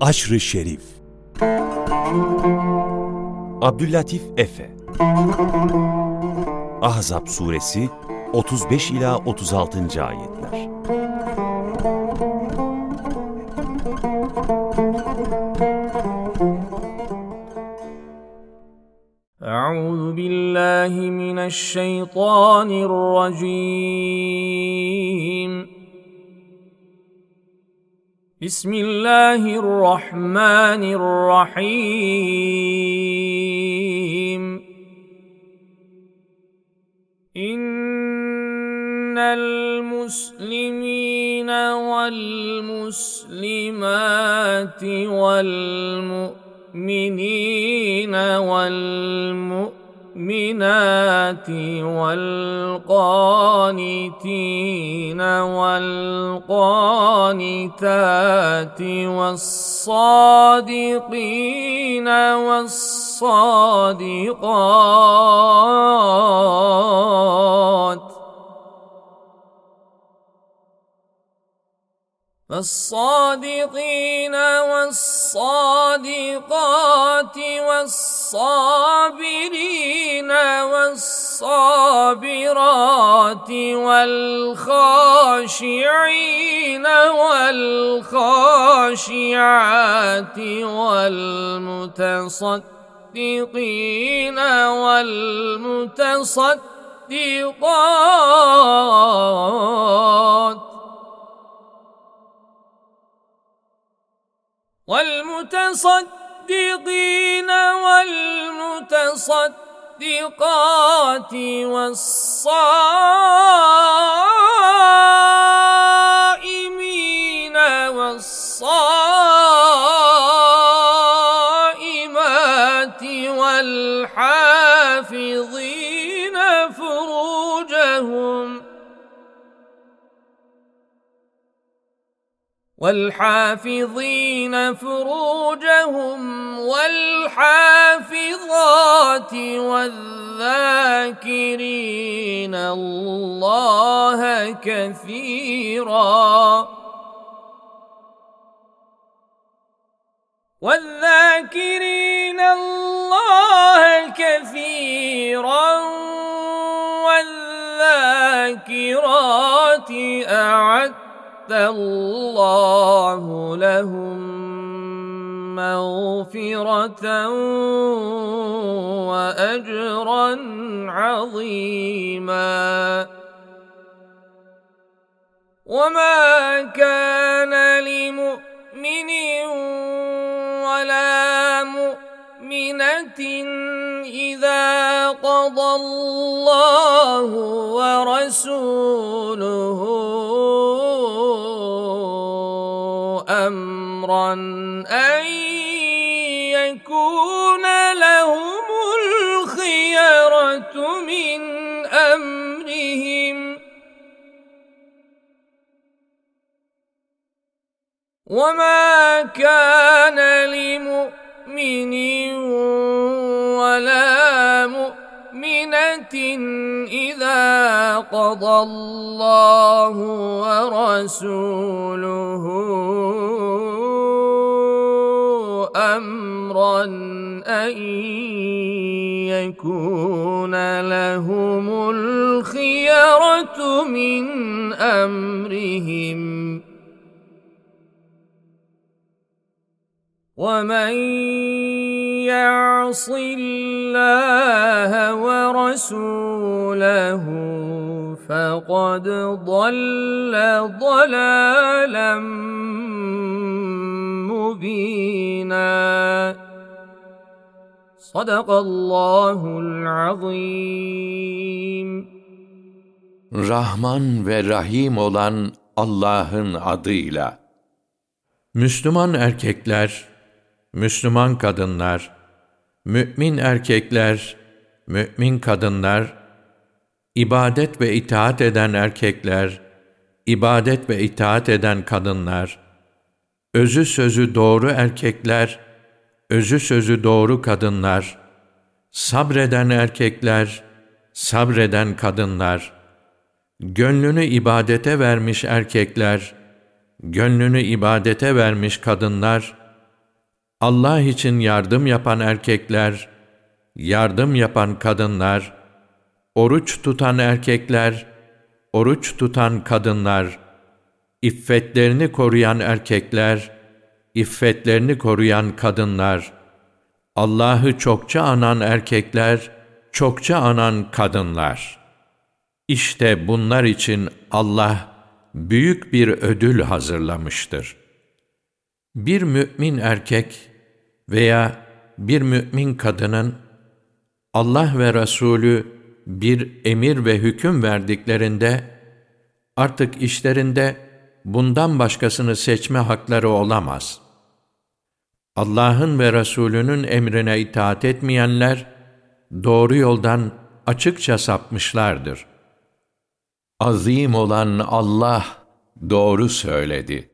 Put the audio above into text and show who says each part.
Speaker 1: Aşrı Şerif Abdüllatif Efe Ahzab Suresi 35 ila 36. ayetler.
Speaker 2: Euzu billahi mineşşeytanirracim. بسم الله الرحمن الرحيم. إن المسلمين والمسلمات والمؤمنين المؤمنين والمؤمنات والقانتين والقانتات والصادقين والصادقات فالصادقين والصادقات والصابرين والصابرات والخاشعين والخاشعات والمتصدقين والمتصدقات والمتصدقين والمتصدقات والصائمين والصائمات والحافظين فروجهم والحافظين فروجهم والحافظات والذاكرين الله كثيرا والذاكرين الله كثيرا والذاكرات أعد الله لهم مغفرة وأجرا عظيما. وما كان لمؤمن ولا مؤمنة إذا قضى الله ورسوله امرا أن يكون لهم الخيرة من أمرهم. وما كان لمؤمن ولا مؤمنة إذا قضى الله ورسوله أمرا أن يكون لهم الخيرة من أمرهم. ومن يعص الله ورسوله فقد ضل ضلالا مبينا صدق الله العظيم
Speaker 3: Rahman ve Rahim olan Allah'ın adıyla. Müslüman erkekler, Müslüman kadınlar, mümin erkekler, mümin kadınlar, ibadet ve itaat eden erkekler, ibadet ve itaat eden kadınlar, özü sözü doğru erkekler, özü sözü doğru kadınlar, sabreden erkekler, sabreden kadınlar, gönlünü ibadete vermiş erkekler, gönlünü ibadete vermiş kadınlar, Allah için yardım yapan erkekler, yardım yapan kadınlar, oruç tutan erkekler, oruç tutan kadınlar, iffetlerini koruyan erkekler, iffetlerini koruyan kadınlar, Allah'ı çokça anan erkekler, çokça anan kadınlar. İşte bunlar için Allah büyük bir ödül hazırlamıştır. Bir mümin erkek veya bir mümin kadının Allah ve Resulü bir emir ve hüküm verdiklerinde artık işlerinde bundan başkasını seçme hakları olamaz. Allah'ın ve Resulünün emrine itaat etmeyenler doğru yoldan açıkça sapmışlardır. Azim olan Allah doğru söyledi.